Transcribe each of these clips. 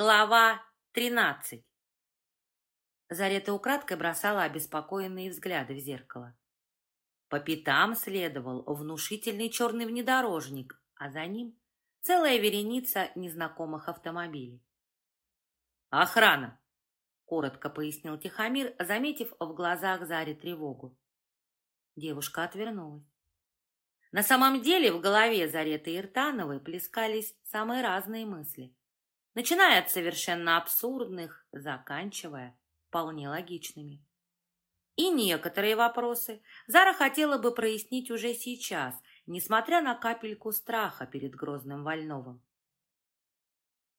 Глава тринадцать. Зарета украдкой бросала обеспокоенные взгляды в зеркало. По пятам следовал внушительный черный внедорожник, а за ним целая вереница незнакомых автомобилей. «Охрана!» — коротко пояснил Тихомир, заметив в глазах Заре тревогу. Девушка отвернулась. На самом деле в голове Зареты Иртановой плескались самые разные мысли начиная от совершенно абсурдных, заканчивая вполне логичными. И некоторые вопросы Зара хотела бы прояснить уже сейчас, несмотря на капельку страха перед грозным Вольновым.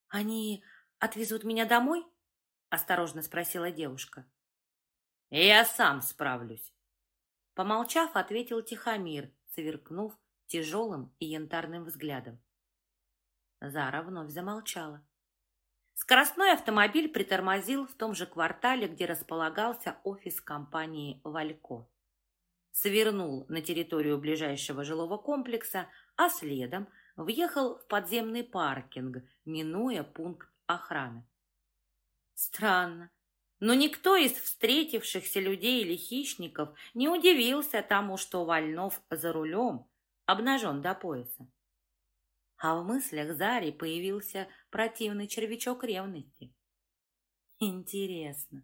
«Они отвезут меня домой?» — осторожно спросила девушка. «Я сам справлюсь», — помолчав, ответил Тихомир, сверкнув тяжелым и янтарным взглядом. Зара вновь замолчала. Скоростной автомобиль притормозил в том же квартале, где располагался офис компании «Валько». Свернул на территорию ближайшего жилого комплекса, а следом въехал в подземный паркинг, минуя пункт охраны. Странно, но никто из встретившихся людей или хищников не удивился тому, что Вольнов за рулем обнажен до пояса а в мыслях Зари появился противный червячок ревности. Интересно,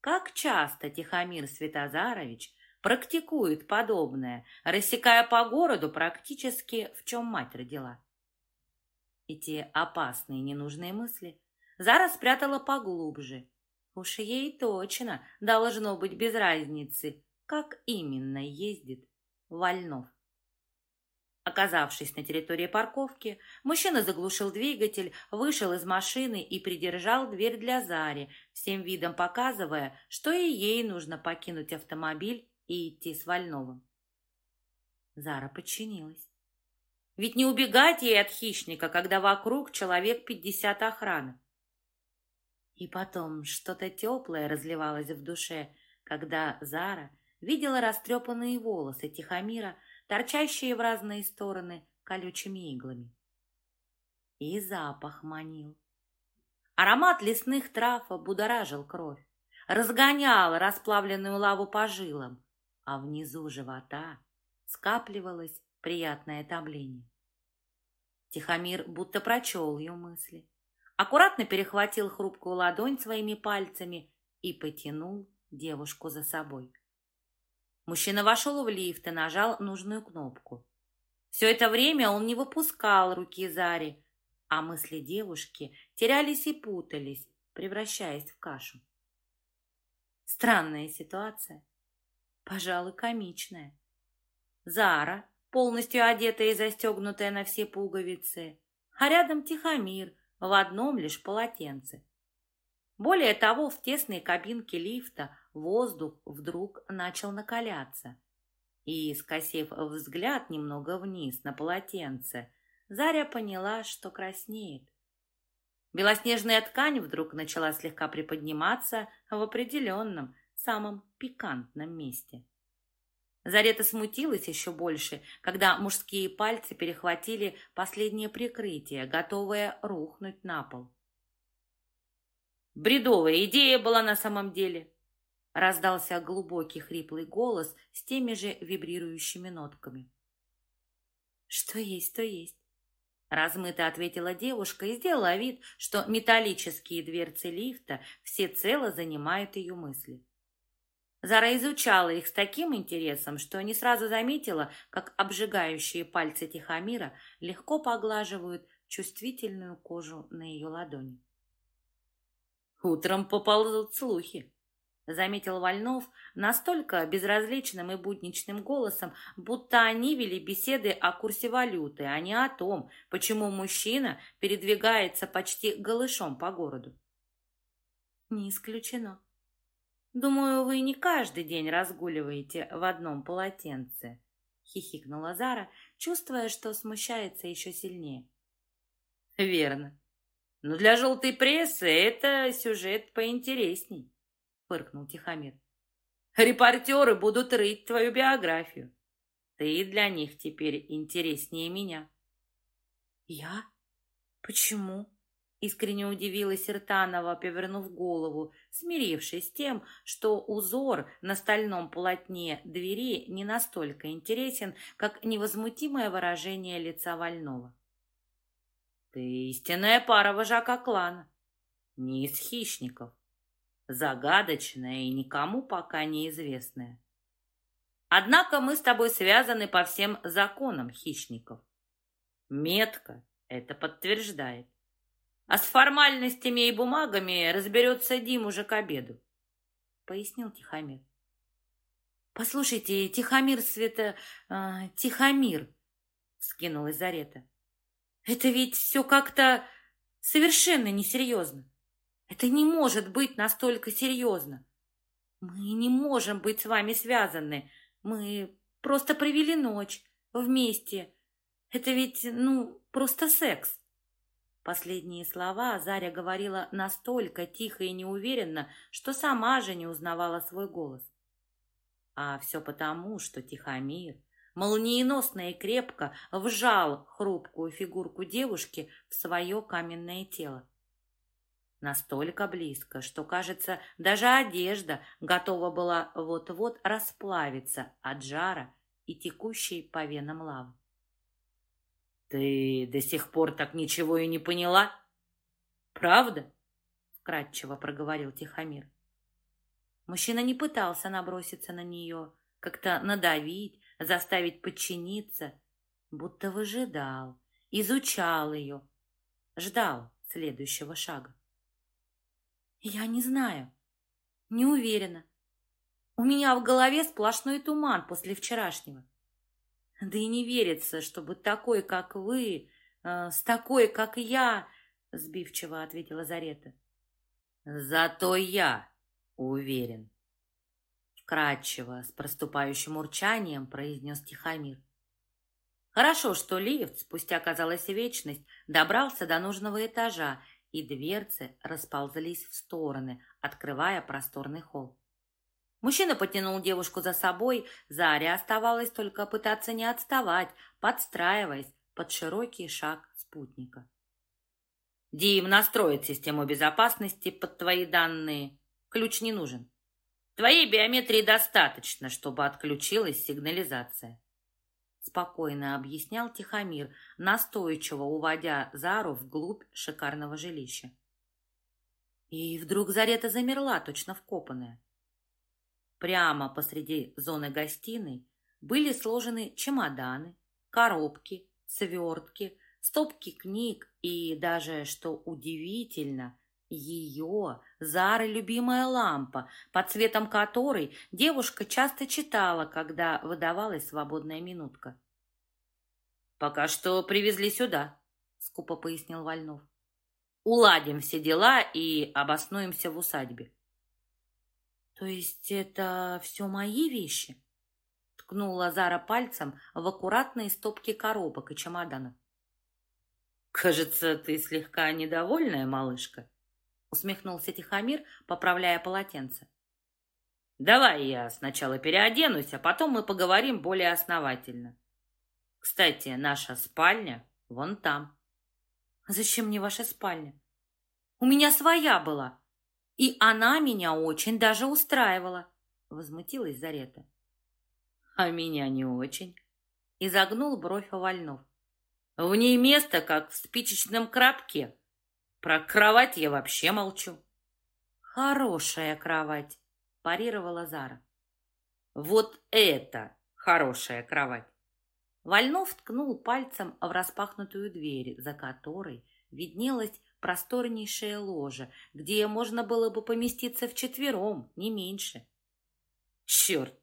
как часто Тихомир Светозарович практикует подобное, рассекая по городу практически в чем мать родила? Эти опасные ненужные мысли Зара спрятала поглубже. Уж ей точно должно быть без разницы, как именно ездит Вольнов. Оказавшись на территории парковки, мужчина заглушил двигатель, вышел из машины и придержал дверь для Зари, всем видом показывая, что и ей нужно покинуть автомобиль и идти с Вольновым. Зара подчинилась. Ведь не убегать ей от хищника, когда вокруг человек пятьдесят охраны. И потом что-то теплое разливалось в душе, когда Зара видела растрепанные волосы Тихомира, торчащие в разные стороны колючими иглами. И запах манил. Аромат лесных трав будоражил кровь, разгонял расплавленную лаву по жилам, а внизу живота скапливалось приятное томление. Тихомир будто прочел ее мысли, аккуратно перехватил хрупкую ладонь своими пальцами и потянул девушку за собой. Мужчина вошел в лифт и нажал нужную кнопку. Все это время он не выпускал руки Зари, а мысли девушки терялись и путались, превращаясь в кашу. Странная ситуация, пожалуй, комичная. Зара, полностью одетая и застегнутая на все пуговицы, а рядом Тихомир в одном лишь полотенце. Более того, в тесной кабинке лифта воздух вдруг начал накаляться. И, скосив взгляд немного вниз на полотенце, Заря поняла, что краснеет. Белоснежная ткань вдруг начала слегка приподниматься в определенном, самом пикантном месте. Зарета смутилась еще больше, когда мужские пальцы перехватили последнее прикрытие, готовое рухнуть на пол. Бредовая идея была на самом деле. Раздался глубокий хриплый голос с теми же вибрирующими нотками. Что есть, то есть. Размыто ответила девушка и сделала вид, что металлические дверцы лифта всецело занимают ее мысли. Зара изучала их с таким интересом, что не сразу заметила, как обжигающие пальцы Тихомира легко поглаживают чувствительную кожу на ее ладони. Утром поползут слухи, заметил Вольнов настолько безразличным и будничным голосом, будто они вели беседы о курсе валюты, а не о том, почему мужчина передвигается почти голышом по городу. Не исключено. Думаю, вы не каждый день разгуливаете в одном полотенце, хихикнула Зара, чувствуя, что смущается еще сильнее. Верно. Но для желтой прессы это сюжет поинтересней, фыркнул Тихомир. Репортеры будут рыть твою биографию. Ты для них теперь интереснее меня. Я? Почему? Искренне удивилась Иртанова, повернув голову, смирившись с тем, что узор на стальном полотне двери не настолько интересен, как невозмутимое выражение лица Вольного. «Ты истинная пара вожака клана, не из хищников, загадочная и никому пока неизвестная. Однако мы с тобой связаны по всем законам хищников. Метка это подтверждает. А с формальностями и бумагами разберется Дим уже к обеду, — пояснил Тихомир. «Послушайте, Тихомир Света... Э, Тихомир!» — скинулась Зарета. «Это ведь все как-то совершенно несерьезно. Это не может быть настолько серьезно. Мы не можем быть с вами связаны. Мы просто провели ночь вместе. Это ведь, ну, просто секс. Последние слова Заря говорила настолько тихо и неуверенно, что сама же не узнавала свой голос. А все потому, что Тихомир молниеносно и крепко вжал хрупкую фигурку девушки в свое каменное тело. Настолько близко, что, кажется, даже одежда готова была вот-вот расплавиться от жара и текущей по венам лавы. «Ты до сих пор так ничего и не поняла? Правда?» — вкратчиво проговорил Тихомир. Мужчина не пытался наброситься на нее, как-то надавить, заставить подчиниться, будто выжидал, изучал ее, ждал следующего шага. «Я не знаю, не уверена. У меня в голове сплошной туман после вчерашнего. Да и не верится, чтобы такой, как вы, э, с такой, как я, сбивчиво ответила Зарета. Зато я уверен. Вкратчиво, с проступающим урчанием, произнес Тихомир. Хорошо, что лифт, спустя, казалось, вечность, добрался до нужного этажа, и дверцы расползлись в стороны, открывая просторный холл. Мужчина потянул девушку за собой, Заре оставалось только пытаться не отставать, подстраиваясь под широкий шаг спутника. «Дим настроит систему безопасности под твои данные. Ключ не нужен. Твоей биометрии достаточно, чтобы отключилась сигнализация». Спокойно объяснял Тихомир, настойчиво уводя Зару вглубь шикарного жилища. И вдруг Зарета замерла, точно вкопанная. Прямо посреди зоны гостиной были сложены чемоданы, коробки, свертки, стопки книг и даже, что удивительно, ее, Зары, любимая лампа, под цветом которой девушка часто читала, когда выдавалась свободная минутка. «Пока что привезли сюда», — скупо пояснил Вольнов. «Уладим все дела и обоснуемся в усадьбе. «То есть это все мои вещи?» Ткнула Зара пальцем в аккуратные стопки коробок и чемоданов. «Кажется, ты слегка недовольная, малышка», усмехнулся Тихомир, поправляя полотенце. «Давай я сначала переоденусь, а потом мы поговорим более основательно. Кстати, наша спальня вон там». «Зачем мне ваша спальня? У меня своя была», и она меня очень даже устраивала, возмутилась Зарета. А меня не очень, изогнул бровь Овальнов. В ней место, как в спичечном крабке. Про кровать я вообще молчу. Хорошая кровать, парировала Зара. Вот это хорошая кровать. Вольнов ткнул пальцем в распахнутую дверь, за которой виднелась просторнейшее ложе, где можно было бы поместиться вчетвером, не меньше. Черт!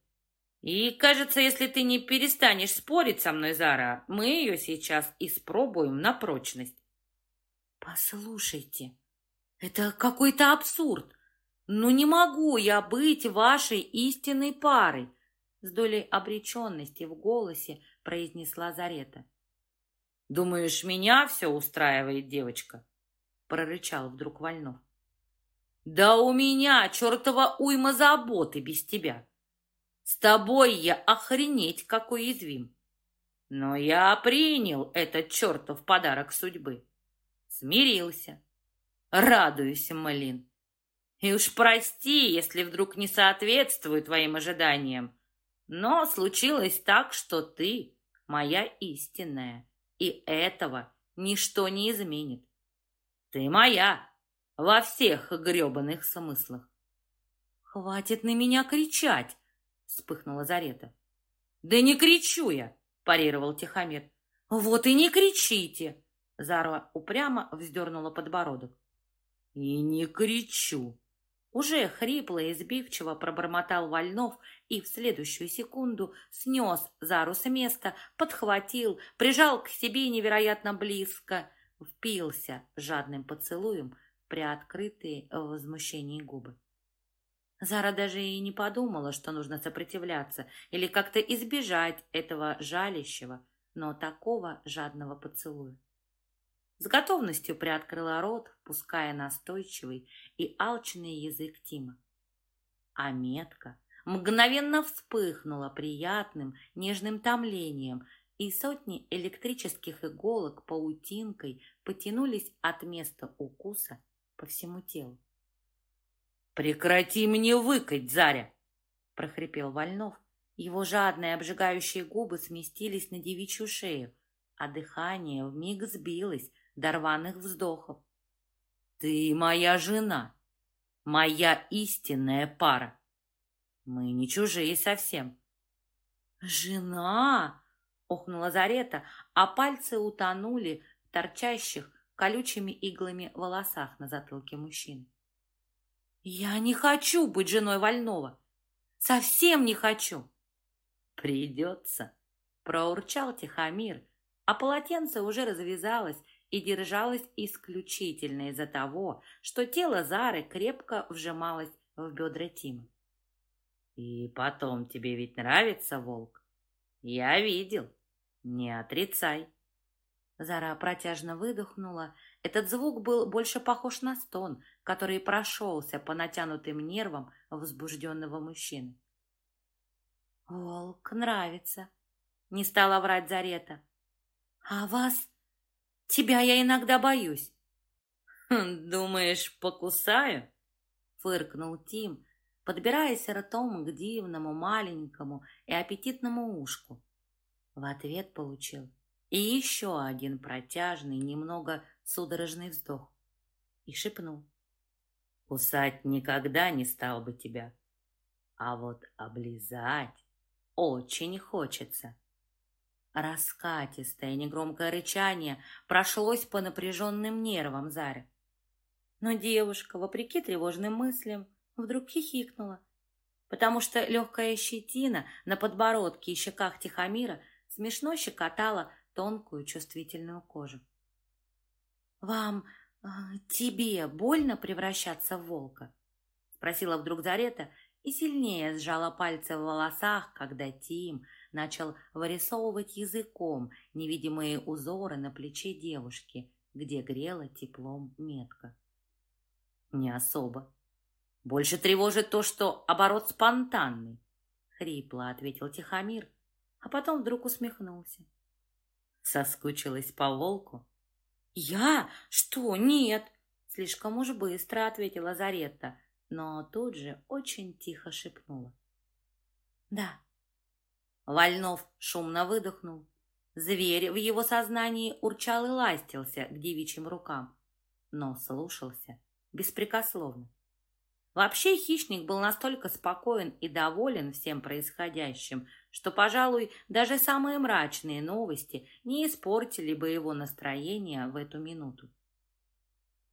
И кажется, если ты не перестанешь спорить со мной, Зара, мы ее сейчас испробуем на прочность. Послушайте, это какой-то абсурд. Ну не могу я быть вашей истинной парой, с долей обреченности в голосе произнесла Зарета. Думаешь, меня все устраивает, девочка? прорычал вдруг Вольнов. «Да у меня чертова уйма заботы без тебя. С тобой я охренеть какой извим. Но я принял этот чертов подарок судьбы. Смирился, Радуюсь, Малин. И уж прости, если вдруг не соответствую твоим ожиданиям. Но случилось так, что ты моя истинная, и этого ничто не изменит. Ты моя во всех гребаных смыслах. Хватит на меня кричать, вспыхнула Зарета. Да не кричу я, парировал Тихомир. Вот и не кричите. Зара упрямо вздернула подбородок. И не кричу. Уже хрипло и сбивчиво пробормотал Вольнов и в следующую секунду снес Зару с места, подхватил, прижал к себе невероятно близко, впился жадным поцелуем приоткрытые в возмущении губы. Зара даже и не подумала, что нужно сопротивляться или как-то избежать этого жалящего, но такого жадного поцелуя. С готовностью приоткрыла рот, пуская настойчивый и алчный язык Тима. А метка мгновенно вспыхнула приятным, нежным томлением, и сотни электрических иголок паутинкой потянулись от места укуса по всему телу. «Прекрати мне выкать, Заря!» — прохрипел Вольнов. Его жадные обжигающие губы сместились на девичью шею, а дыхание вмиг сбилось до рваных вздохов. «Ты моя жена, моя истинная пара. Мы не чужие совсем». «Жена!» — охнула Зарета, а пальцы утонули в торчащих колючими иглами волосах на затылке мужчины. «Я не хочу быть женой Вольного! Совсем не хочу!» «Придется!» — проурчал Тихомир, а полотенце уже развязалось и держалась исключительно из-за того, что тело Зары крепко вжималось в бедра Тима. «И потом тебе ведь нравится волк? Я видел, не отрицай!» Зара протяжно выдохнула. Этот звук был больше похож на стон, который прошелся по натянутым нервам возбужденного мужчины. «Волк нравится», — не стала врать Зарета. «А вас Тебя я иногда боюсь. Хм, думаешь, покусаю? Фыркнул Тим, подбираясь ртом к дивному маленькому и аппетитному ушку. В ответ получил и еще один протяжный, немного судорожный вздох. И шепнул. Кусать никогда не стал бы тебя, а вот облизать очень хочется. Раскатистое негромкое рычание прошлось по напряженным нервам Зары. Но девушка, вопреки тревожным мыслям, вдруг хихикнула, потому что легкая щетина на подбородке и щеках Тихомира смешно щекотала тонкую чувствительную кожу. «Вам, э, тебе больно превращаться в волка?» спросила вдруг Зарета и сильнее сжала пальцы в волосах, когда Тим начал вырисовывать языком невидимые узоры на плече девушки, где грела теплом метка. «Не особо. Больше тревожит то, что оборот спонтанный», — хрипло ответил Тихомир, а потом вдруг усмехнулся. Соскучилась по волку? «Я? Что? Нет!» Слишком уж быстро ответила Заретта, но тут же очень тихо шепнула. «Да, Вольнов шумно выдохнул. Зверь в его сознании урчал и ластился к девичьим рукам, но слушался беспрекословно. Вообще хищник был настолько спокоен и доволен всем происходящим, что, пожалуй, даже самые мрачные новости не испортили бы его настроение в эту минуту.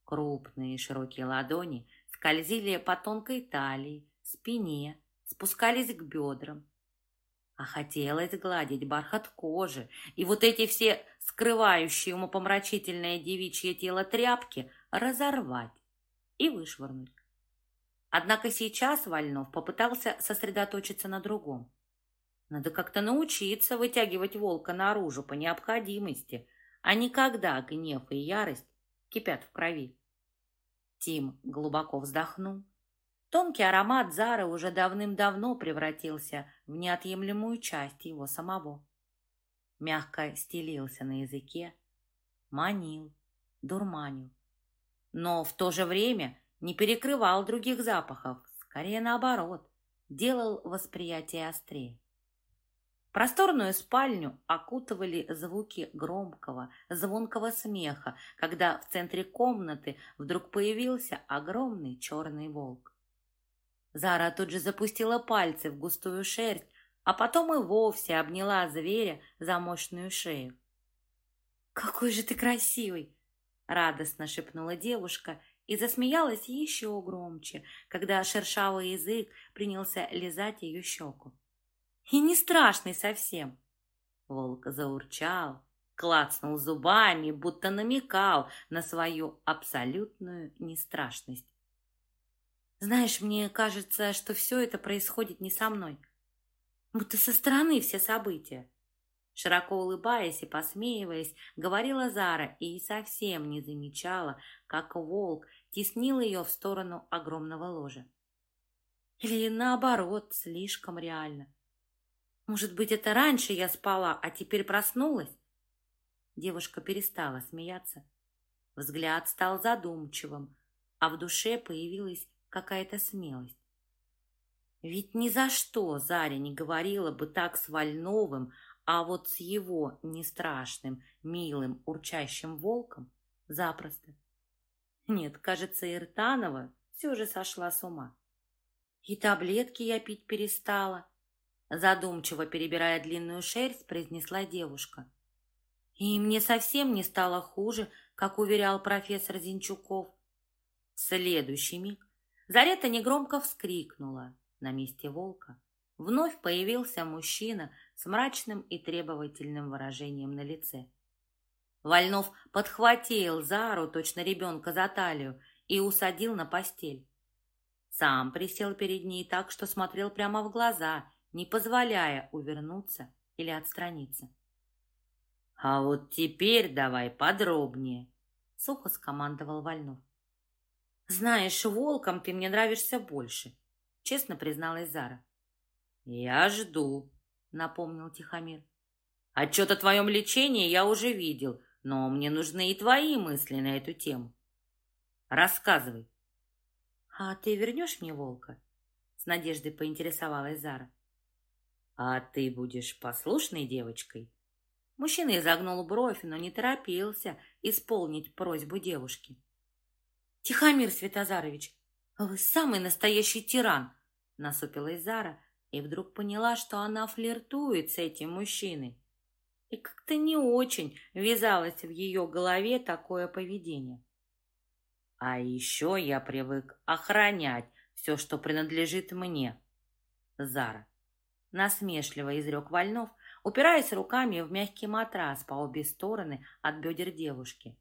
Крупные широкие ладони скользили по тонкой талии, спине, спускались к бедрам, а хотелось гладить бархат кожи и вот эти все скрывающие умопомрачительное девичье тело тряпки разорвать и вышвырнуть. Однако сейчас Вольнов попытался сосредоточиться на другом. Надо как-то научиться вытягивать волка наружу по необходимости, а не когда гнев и ярость кипят в крови. Тим глубоко вздохнул, Тонкий аромат Зары уже давным-давно превратился в неотъемлемую часть его самого. Мягко стелился на языке, манил, дурманил. но в то же время не перекрывал других запахов, скорее наоборот, делал восприятие острее. Просторную спальню окутывали звуки громкого, звонкого смеха, когда в центре комнаты вдруг появился огромный черный волк. Зара тут же запустила пальцы в густую шерсть, а потом и вовсе обняла зверя за мощную шею. «Какой же ты красивый!» — радостно шепнула девушка и засмеялась еще громче, когда шершавый язык принялся лизать ее щеку. «И не страшный совсем!» Волк заурчал, клацнул зубами, будто намекал на свою абсолютную нестрашность. «Знаешь, мне кажется, что все это происходит не со мной, будто со стороны все события. Широко улыбаясь и посмеиваясь, говорила Зара и совсем не замечала, как волк теснил ее в сторону огромного ложа. Или наоборот, слишком реально. Может быть, это раньше я спала, а теперь проснулась? Девушка перестала смеяться. Взгляд стал задумчивым, а в душе появилась какая-то смелость. Ведь ни за что Заря не говорила бы так с Вольновым, а вот с его нестрашным, милым, урчащим волком запросто. Нет, кажется, Иртанова все же сошла с ума. И таблетки я пить перестала. Задумчиво перебирая длинную шерсть, произнесла девушка. И мне совсем не стало хуже, как уверял профессор Зинчуков. В следующий миг Зарета негромко вскрикнула. На месте волка вновь появился мужчина с мрачным и требовательным выражением на лице. Вольнов подхватил Зару, точно ребенка, за талию и усадил на постель. Сам присел перед ней так, что смотрел прямо в глаза, не позволяя увернуться или отстраниться. «А вот теперь давай подробнее», — сухо скомандовал Вольнов. «Знаешь, волком ты мне нравишься больше», честно призналась Зара. «Я жду», — напомнил Тихомир. «Отчет о твоем лечении я уже видел, но мне нужны и твои мысли на эту тему. Рассказывай». «А ты вернешь мне волка?» — с надеждой поинтересовалась Зара. «А ты будешь послушной девочкой?» Мужчина изогнул бровь, но не торопился исполнить просьбу девушки. «Тихомир Светозарович, «Вы самый настоящий тиран!» Насупилась Зара и вдруг поняла, что она флиртует с этим мужчиной. И как-то не очень вязалось в ее голове такое поведение. А еще я привык охранять все, что принадлежит мне. Зара. Насмешливо изрек Вольнов, упираясь руками в мягкий матрас по обе стороны от бедер девушки.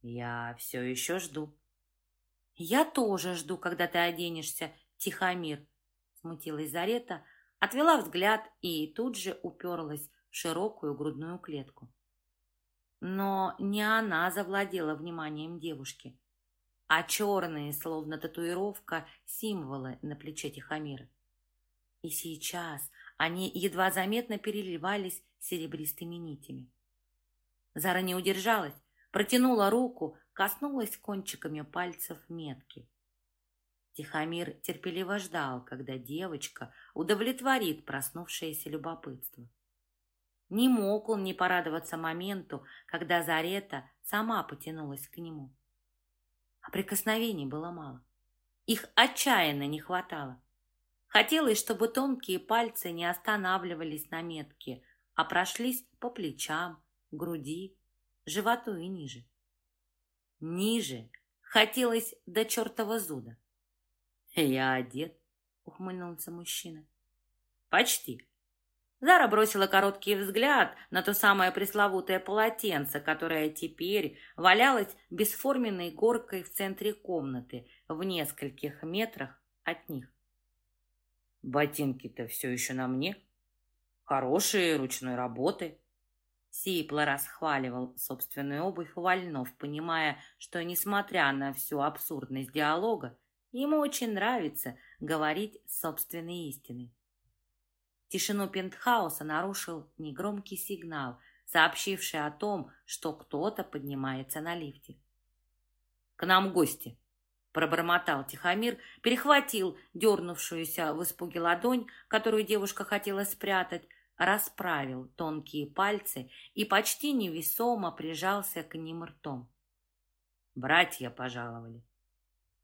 Я все еще жду. «Я тоже жду, когда ты оденешься, Тихомир», — смутилась Зарета, отвела взгляд и тут же уперлась в широкую грудную клетку. Но не она завладела вниманием девушки, а черные, словно татуировка, символы на плече Тихомира. И сейчас они едва заметно переливались серебристыми нитями. Зара не удержалась, протянула руку, коснулась кончиками пальцев метки. Тихомир терпеливо ждал, когда девочка удовлетворит проснувшееся любопытство. Не мог он не порадоваться моменту, когда Зарета сама потянулась к нему. А прикосновений было мало. Их отчаянно не хватало. Хотелось, чтобы тонкие пальцы не останавливались на метке, а прошлись по плечам, груди, животу и ниже. Ниже хотелось до чертова зуда. «Я одет», — ухмыльнулся мужчина. «Почти». Зара бросила короткий взгляд на то самое пресловутое полотенце, которое теперь валялось бесформенной горкой в центре комнаты, в нескольких метрах от них. «Ботинки-то все еще на мне. Хорошие, ручной работы», Сипло расхваливал собственную обувь Вольнов, понимая, что, несмотря на всю абсурдность диалога, ему очень нравится говорить собственной истиной. Тишину пентхауса нарушил негромкий сигнал, сообщивший о том, что кто-то поднимается на лифте. К нам гости!» Пробормотал Тихомир, перехватил дернувшуюся в испуге ладонь, которую девушка хотела спрятать, расправил тонкие пальцы и почти невесомо прижался к ним ртом. Братья пожаловали.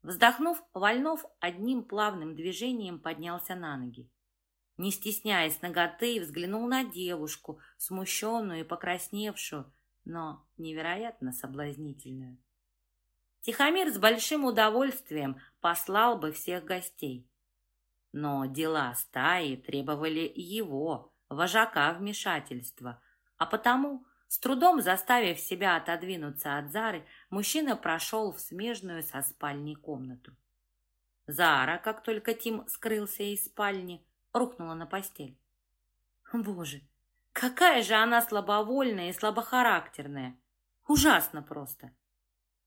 Вздохнув, Вольнов одним плавным движением поднялся на ноги. Не стесняясь ноготы, взглянул на девушку, смущенную и покрасневшую, но невероятно соблазнительную. Тихомир с большим удовольствием послал бы всех гостей. Но дела стаи требовали его, вожака вмешательства, а потому, с трудом заставив себя отодвинуться от Зары, мужчина прошел в смежную со спальней комнату. Зара, как только Тим скрылся из спальни, рухнула на постель. Боже, какая же она слабовольная и слабохарактерная! Ужасно просто!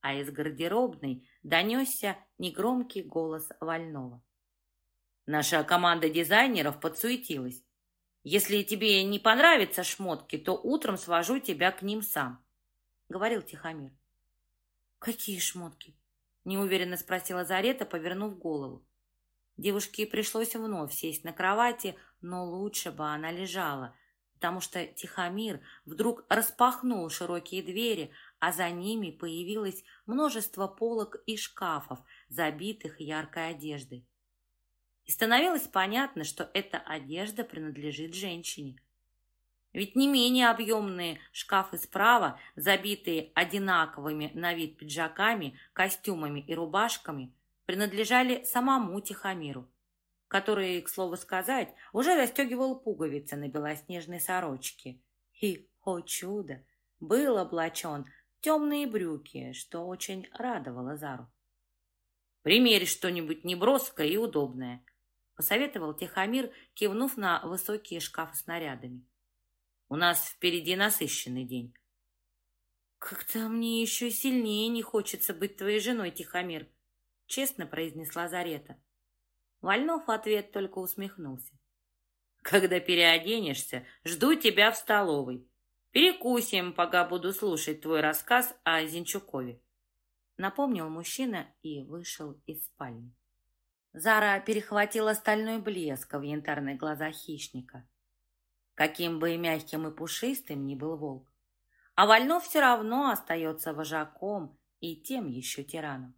а из гардеробной донесся негромкий голос Вольного. Наша команда дизайнеров подсуетилась. Если тебе не понравятся шмотки, то утром свожу тебя к ним сам, — говорил Тихомир. Какие шмотки? — неуверенно спросила Зарета, повернув голову. Девушке пришлось вновь сесть на кровати, но лучше бы она лежала, потому что Тихомир вдруг распахнул широкие двери, а за ними появилось множество полок и шкафов, забитых яркой одеждой. И становилось понятно, что эта одежда принадлежит женщине. Ведь не менее объемные шкафы справа, забитые одинаковыми на вид пиджаками, костюмами и рубашками, принадлежали самому Тихомиру, который, к слову сказать, уже расстегивал пуговицы на белоснежной сорочке. И, о чудо, был облачен темные брюки, что очень радовало Зару. «Примерь что-нибудь неброское и удобное», — посоветовал Тихомир, кивнув на высокие шкафы с нарядами. «У нас впереди насыщенный день». «Как-то мне еще сильнее не хочется быть твоей женой, Тихомир», — честно произнесла Зарета. Вольнов в ответ только усмехнулся. «Когда переоденешься, жду тебя в столовой. Перекусим, пока буду слушать твой рассказ о Зинчукове. Напомнил мужчина и вышел из спальни. Зара перехватила стальной блеск в янтарных глазах хищника. Каким бы и мягким и пушистым ни был волк, а Вольнов все равно остается вожаком и тем еще тираном.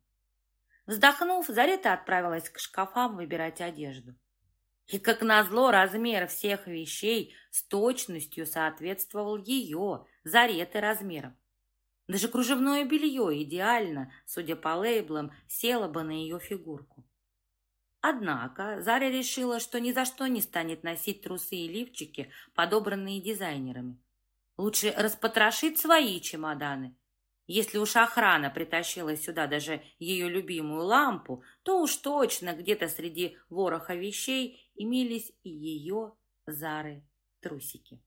Вздохнув, Зарета отправилась к шкафам выбирать одежду. И, как назло, размер всех вещей с точностью соответствовал ее, зареты размером. Даже кружевное белье идеально, судя по лейблам, село бы на ее фигурку. Однако Заря решила, что ни за что не станет носить трусы и лифчики, подобранные дизайнерами. Лучше распотрошить свои чемоданы. Если уж охрана притащила сюда даже ее любимую лампу, то уж точно где-то среди вороха вещей имелись и ее Зары трусики.